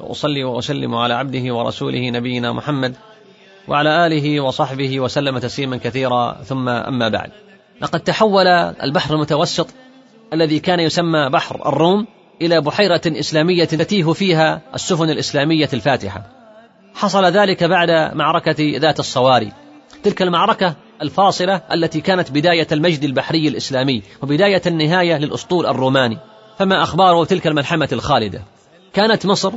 وأصلي وأسلم على عبده ورسوله نبينا محمد وعلى آله وصحبه وسلم تسليما كثيرا. ثم أما بعد. لقد تحول البحر المتوسط الذي كان يسمى بحر الروم إلى بحيرة إسلامية تتيه فيها السفن الإسلامية الفاتحة. حصل ذلك بعد معركة ذات الصواري. تلك المعركة الفاصلة التي كانت بداية المجد البحري الإسلامي وبداية النهاية للأسطول الروماني. فما أخبار تلك الملحمة الخالدة؟ كانت مصر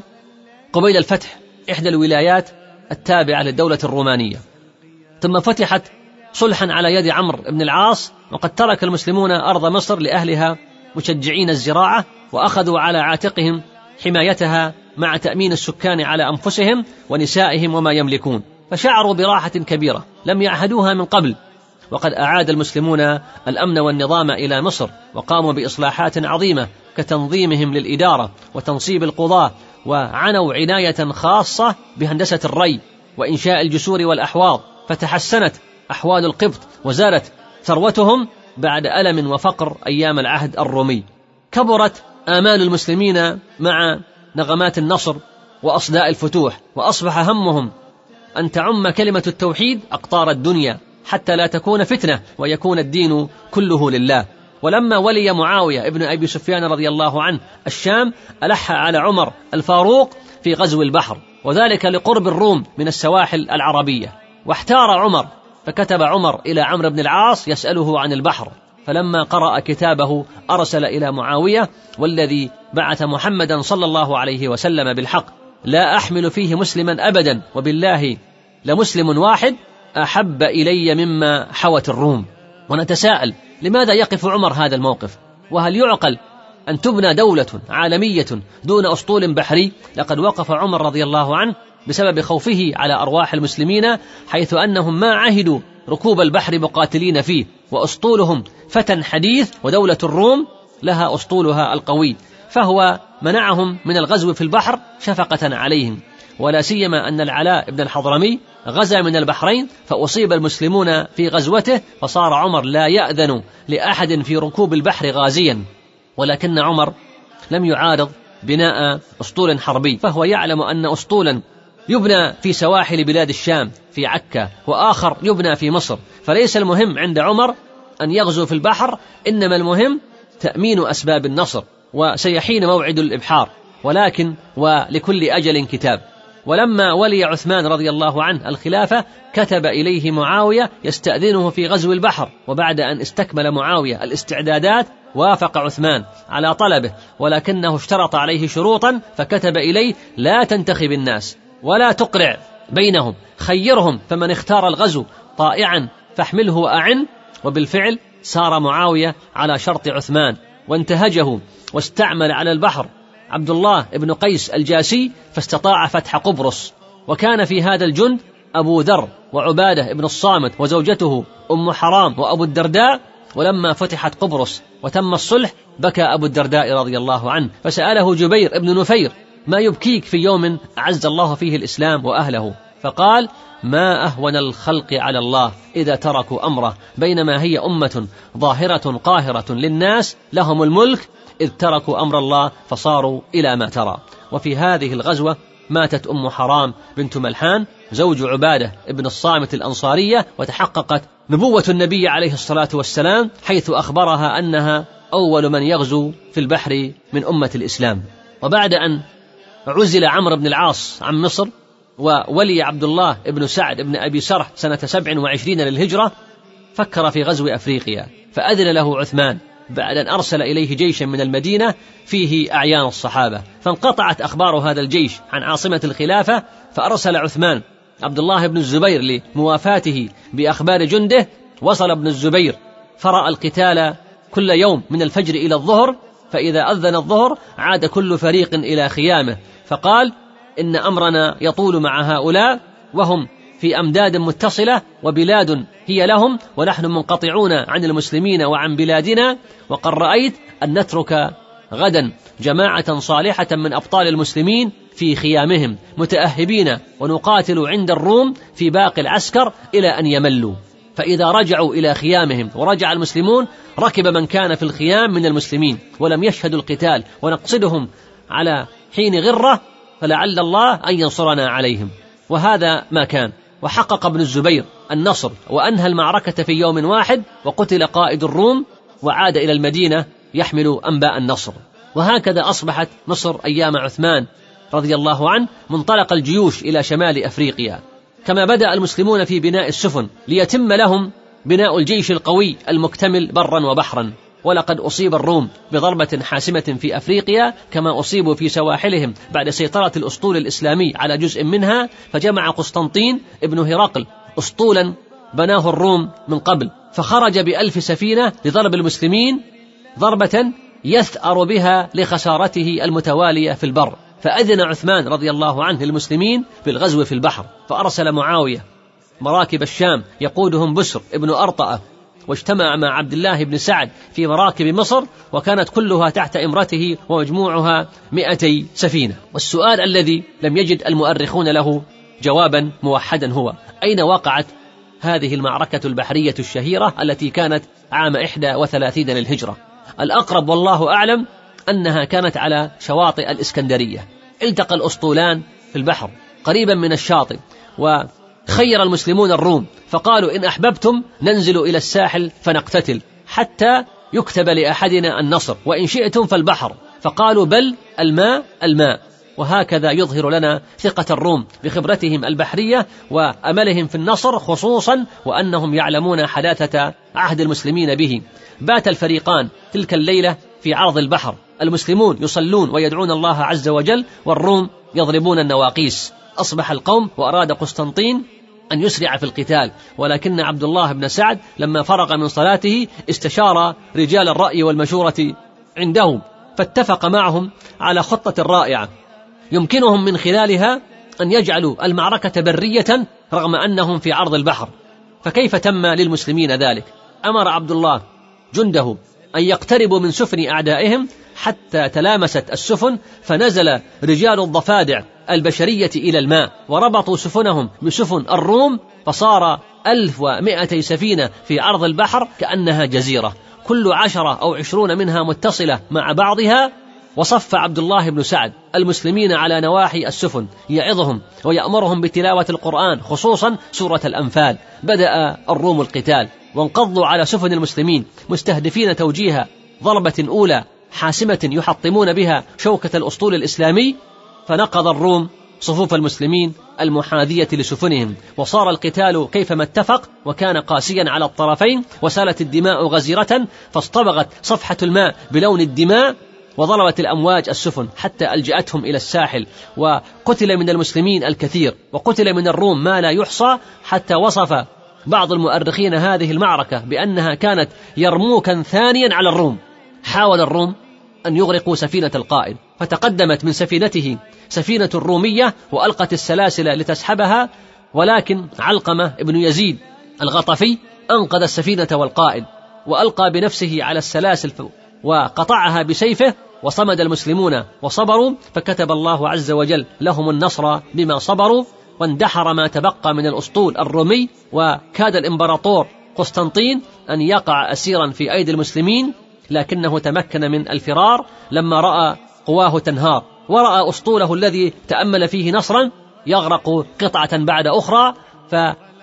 قبيل الفتح إحدى الولايات التابعة للدولة الرومانية. ثم فتحت صلحا على يد عمرو بن العاص وقد ترك المسلمون أرض مصر لأهلها مشجعين الزراعة وأخذوا على عاتقهم حمايتها مع تأمين السكان على أنفسهم ونسائهم وما يملكون. فشعروا براحة كبيرة لم يعهدوها من قبل. وقد أعاد المسلمون الأمن والنظام إلى مصر وقاموا بإصلاحات عظيمة كتنظيمهم للإدارة وتنصيب القضاة وعنوا عناية خاصة بهندسة الري وإنشاء الجسور والأحواض فتحسنت أحوال القبط وزالت ثروتهم بعد ألم وفقر أيام العهد الرومي. كبرت آمال المسلمين مع نغمات النصر وأصداء الفتوح وأصبح همهم أن تعم كلمة التوحيد أقطار الدنيا حتى لا تكون فتنة ويكون الدين كله لله. ولما ولي معاوية ابن أبي سفيان رضي الله عنه الشام ألح على عمر الفاروق في غزو البحر وذلك لقرب الروم من السواحل العربية. واحتار عمر فكتب عمر إلى عمرو بن العاص يسأله عن البحر. فلما قرأ كتابه أرسل إلى معاوية والذي بعث محمدا صلى الله عليه وسلم بالحق لا أحمل فيه مسلما أبدا وبالله لمسلم واحد أحب إلي مما حوت الروم. ونتساءل لماذا يقف عمر هذا الموقف؟ وهل يعقل أن تبنى دولة عالمية دون أسطول بحري؟ لقد وقف عمر رضي الله عنه بسبب خوفه على أرواح المسلمين حيث أنهم ما عهدوا ركوب البحر مقاتلين فيه وأسطولهم فتى حديث ودولة الروم لها أسطولها القوي فهو منعهم من الغزو في البحر شفقة عليهم. ولا سيما أن العلاء بن الحضرمي غزا من البحرين فأصيب المسلمون في غزوته فصار عمر لا يأذن لأحد في ركوب البحر غازيا. ولكن عمر لم يعارض بناء أسطول حربي. فهو يعلم أن أسطولا يبنى في سواحل بلاد الشام في عكا وآخر يبنى في مصر. فليس المهم عند عمر أن يغزو في البحر إنما المهم تأمين أسباب النصر وسيحين موعد الإبحار. ولكن ولكل أجل كتاب. ولما ولي عثمان رضي الله عنه الخلافة كتب إليه معاوية يستأذنه في غزو البحر وبعد أن استكمل معاوية الاستعدادات وافق عثمان على طلبه ولكنه اشترط عليه شروطا فكتب إليه لا تنتخب الناس ولا تقرع بينهم خيرهم فمن اختار الغزو طائعا فاحمله وأعن وبالفعل سار معاوية على شرط عثمان وانتهجه واستعمل على البحر عبد الله بن قيس الجاسي فاستطاع فتح قبرص. وكان في هذا الجند أبو ذر وعبادة بن الصامت وزوجته أم حرام وأبو الدرداء. ولما فتحت قبرص وتم الصلح بكى أبو الدرداء رضي الله عنه فسأله جبير بن نفير ما يبكيك في يوم أعز الله فيه الإسلام وأهله؟ فقال ما أهون الخلق على الله إذا تركوا أمره بينما هي أمة ظاهرة قاهرة للناس لهم الملك إذ تركوا أمر الله فصاروا إلى ما ترى. وفي هذه الغزوة ماتت أم حرام بنت ملحان زوج عبادة ابن الصامت الأنصارية وتحققت نبوة النبي عليه الصلاة والسلام حيث أخبرها أنها أول من يغزو في البحر من أمة الإسلام. وبعد أن عزل عمرو بن العاص عن مصر وولي عبد الله بن سعد بن أبي سرح سنة سبع وعشرين للهجرة فكر في غزو أفريقيا فأذن له عثمان بعد أن أرسل إليه جيشا من المدينة فيه أعيان الصحابة فانقطعت أخبار هذا الجيش عن عاصمة الخلافة فأرسل عثمان عبد الله بن الزبير لموافاته بأخبار جنده وصل ابن الزبير فرأى القتال كل يوم من الفجر إلى الظهر فإذا أذن الظهر عاد كل فريق إلى خيامه فقال إن أمرنا يطول مع هؤلاء وهم في أمداد متصلة وبلاد هي لهم ونحن منقطعون عن المسلمين وعن بلادنا وقد رأيت أن نترك غدا جماعة صالحة من أبطال المسلمين في خيامهم متأهبين ونقاتل عند الروم في باقي العسكر إلى أن يملوا. فإذا رجعوا إلى خيامهم ورجع المسلمون ركب من كان في الخيام من المسلمين ولم يشهدوا القتال ونقصدهم على حين غرة فلعل الله أن ينصرنا عليهم. وهذا ما كان. وحقق ابن الزبير النصر وأنهى المعركة في يوم واحد وقتل قائد الروم وعاد إلى المدينة يحمل أنباء النصر. وهكذا أصبحت مصر أيام عثمان رضي الله عنه منطلق الجيوش إلى شمال أفريقيا. كما بدأ المسلمون في بناء السفن ليتم لهم بناء الجيش القوي المكتمل برا وبحرا. ولقد أصيب الروم بضربة حاسمة في أفريقيا كما أصيبوا في سواحلهم بعد سيطرة الأسطول الإسلامي على جزء منها فجمع قسطنطين ابن هرقل أسطولا بناه الروم من قبل فخرج بألف سفينة لضرب المسلمين ضربة يثأر بها لخسارته المتوالية في البر فأذن عثمان رضي الله عنه للمسلمين بالغزو في البحر فأرسل معاوية مراكب الشام يقودهم بسر ابن أرطأة واجتمع مع عبد الله بن سعد في مراكب مصر وكانت كلها تحت إمرته ومجموعها مئتي سفينة. والسؤال الذي لم يجد المؤرخون له جوابا موحدا هو أين وقعت هذه المعركة البحرية الشهيرة التي كانت عام إحدى وثلاثين للهجرة؟ الأقرب والله أعلم أنها كانت على شواطئ الإسكندرية. التقى الأسطولان في البحر قريبا من الشاطئ وخير المسلمون الروم فقالوا إن أحببتم ننزل إلى الساحل فنقتتل حتى يكتب لأحدنا النصر وإن شئتم فالبحر. فقالوا بل الماء الماء. وهكذا يظهر لنا ثقة الروم بخبرتهم البحرية وأملهم في النصر خصوصا وأنهم يعلمون حداثة عهد المسلمين به. بات الفريقان تلك الليلة في عرض البحر. المسلمون يصلون ويدعون الله عز وجل والروم يضربون النواقيس. أصبح القوم وأراد قسطنطين أن يسرع في القتال. ولكن عبد الله بن سعد لما فرغ من صلاته استشار رجال الرأي والمشورة عنده فاتفق معهم على خطة رائعة. يمكنهم من خلالها أن يجعلوا المعركة برية رغم أنهم في عرض البحر. فكيف تم للمسلمين ذلك؟ أمر عبد الله جنده أن يقتربوا من سفن أعدائهم حتى تلامست السفن فنزل رجال الضفادع البشرية إلى الماء وربطوا سفنهم بسفن الروم فصار ألف ومائتي سفينة في عرض البحر كأنها جزيرة. كل عشرة أو عشرون منها متصلة مع بعضها. وصف عبد الله بن سعد المسلمين على نواحي السفن يعظهم ويأمرهم بتلاوة القرآن خصوصا سورة الأنفال. بدأ الروم القتال وانقضوا على سفن المسلمين مستهدفين توجيه ضربة أولى حاسمة يحطمون بها شوكة الأسطول الإسلامي فنقض الروم صفوف المسلمين المحاذية لسفنهم وصار القتال كيفما اتفق وكان قاسيا على الطرفين وسالت الدماء غزيرة فاصطبغت صفحة الماء بلون الدماء وضربت الأمواج السفن حتى ألجأتهم إلى الساحل وقتل من المسلمين الكثير وقتل من الروم ما لا يحصى حتى وصف بعض المؤرخين هذه المعركة بأنها كانت يرموكا ثانيا على الروم. حاول الروم أن يغرقوا سفينة القائد فتقدمت من سفينته سفينة رومية وألقت السلاسل لتسحبها ولكن علقمة ابن يزيد الغطفي أنقذ السفينة والقائد وألقى بنفسه على السلاسل وقطعها بسيفه وصمد المسلمون وصبروا فكتب الله عز وجل لهم النصر بما صبروا واندحر ما تبقى من الأسطول الرومي وكاد الإمبراطور قسطنطين أن يقع اسيرا في أيدي المسلمين لكنه تمكن من الفرار لما رأى قواه تنهار ورأى أسطوله الذي تأمل فيه نصرا يغرق قطعة بعد أخرى ف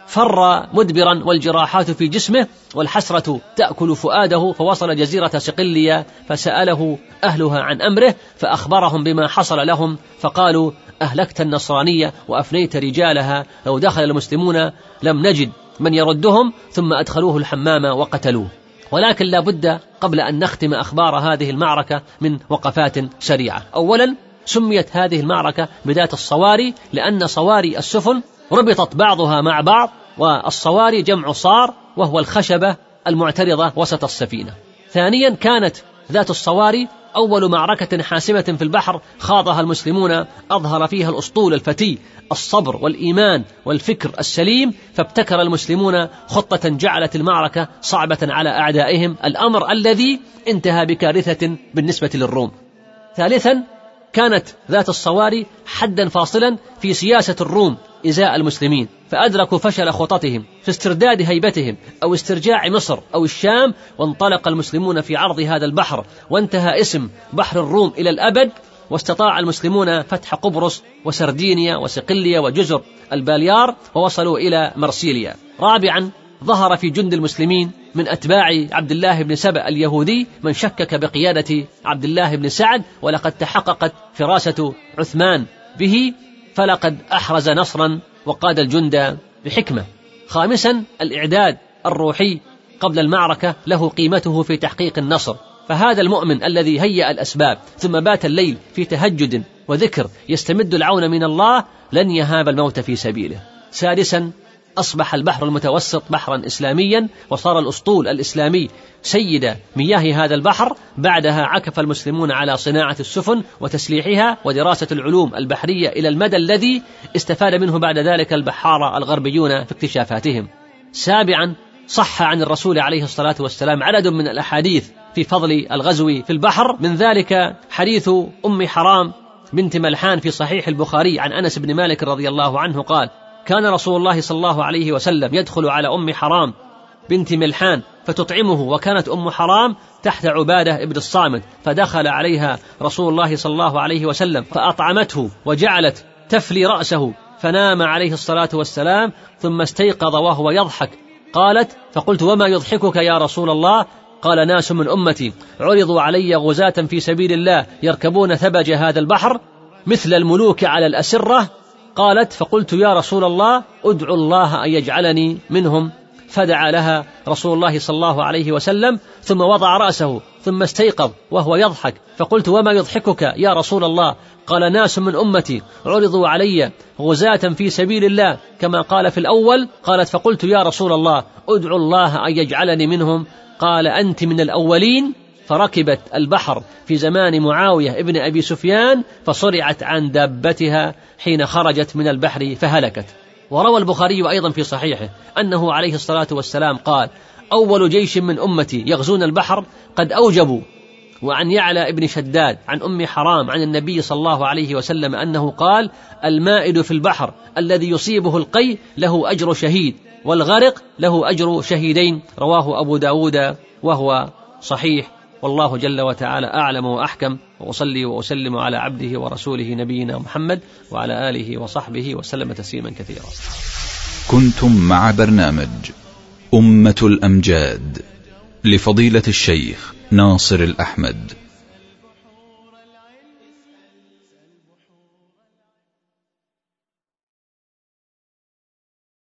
فر مدبرا والجراحات في جسمه والحسرة تأكل فؤاده فوصل جزيرة صقلية فسأله أهلها عن أمره فأخبرهم بما حصل لهم فقالوا أهلكت النصرانية وأفنيت رجالها لو دخل المسلمون لم نجد من يردهم ثم أدخلوه الحمام وقتلوه. ولكن لا بد قبل أن نختم أخبار هذه المعركة من وقفات سريعة أولا سميت هذه المعركة بذات الصواري لأن صواري السفن ربطت بعضها مع بعض والصواري جمع صار وهو الخشبة المعترضة وسط السفينة. ثانيا كانت ذات الصواري أول معركة حاسمة في البحر خاضها المسلمون أظهر فيها الأسطول الفتي الصبر والإيمان والفكر السليم فابتكر المسلمون خطة جعلت المعركة صعبة على أعدائهم. الأمر الذي انتهى بكارثة بالنسبة للروم. ثالثا كانت ذات الصواري حدا فاصلا في سياسة الروم. إزاء المسلمين فأدركوا فشل خططهم في استرداد هيبتهم أو استرجاع مصر أو الشام وانطلق المسلمون في عرض هذا البحر وانتهى اسم بحر الروم إلى الأبد واستطاع المسلمون فتح قبرص وسردينيا وصقلية وجزر الباليار ووصلوا إلى مرسيليا. رابعا ظهر في جند المسلمين من أتباع عبد الله بن سبأ اليهودي من شكك بقيادة عبد الله بن سعد ولقد تحققت فراسة عثمان به فلقد أحرز نصرا وقاد الجند بحكمة. خامسا الإعداد الروحي قبل المعركة له قيمته في تحقيق النصر. فهذا المؤمن الذي هيأ الأسباب ثم بات الليل في تهجد وذكر يستمد العون من الله لن يهاب الموت في سبيله. سادسا أصبح البحر المتوسط بحرا إسلاميا وصار الأسطول الإسلامي سيد مياه هذا البحر. بعدها عكف المسلمون على صناعة السفن وتسليحها ودراسة العلوم البحرية إلى المدى الذي استفاد منه بعد ذلك البحارة الغربيون في اكتشافاتهم. سابعا صح عن الرسول عليه الصلاة والسلام عدد من الأحاديث في فضل الغزو في البحر. من ذلك حديث أم حرام بنت ملحان في صحيح البخاري عن أنس بن مالك رضي الله عنه قال كان رسول الله صلى الله عليه وسلم يدخل على أم حرام بنت ملحان فتطعمه وكانت أم حرام تحت عبادة ابن الصامت فدخل عليها رسول الله صلى الله عليه وسلم فأطعمته وجعلت تفلي رأسه فنام عليه الصلاة والسلام ثم استيقظ وهو يضحك. قالت فقلت وما يضحكك يا رسول الله؟ قال ناس من أمتي عرضوا علي غزاة في سبيل الله يركبون ثبج هذا البحر مثل الملوك على الأسرة قالت فقلت يا رسول الله ادعو الله أن يجعلني منهم. فدعا لها رسول الله صلى الله عليه وسلم ثم وضع رأسه ثم استيقظ وهو يضحك. فقلت وما يضحكك يا رسول الله؟ قال ناس من أمتي عرضوا علي غزاة في سبيل الله كما قال في الأول. قالت فقلت يا رسول الله ادعو الله أن يجعلني منهم. قال أنت من الأولين؟ فركبت البحر في زمان معاوية ابن أبي سفيان فصرعت عن دابتها حين خرجت من البحر فهلكت. وروى البخاري أيضا في صحيحه أنه عليه الصلاة والسلام قال أول جيش من أمتي يغزون البحر قد أوجبوا. وعن يعلى ابن شداد عن أم حرام عن النبي صلى الله عليه وسلم أنه قال المائد في البحر الذي يصيبه القي له أجر شهيد والغرق له أجر شهيدين رواه أبو داود وهو صحيح. والله جل وتعالى أعلم وأحكم وأصلي وأسلم على عبده ورسوله نبينا محمد وعلى آله وصحبه وسلم تسليما كثيرا. كنتم مع برنامج أمة الأمجاد لفضيلة الشيخ ناصر الأحمد.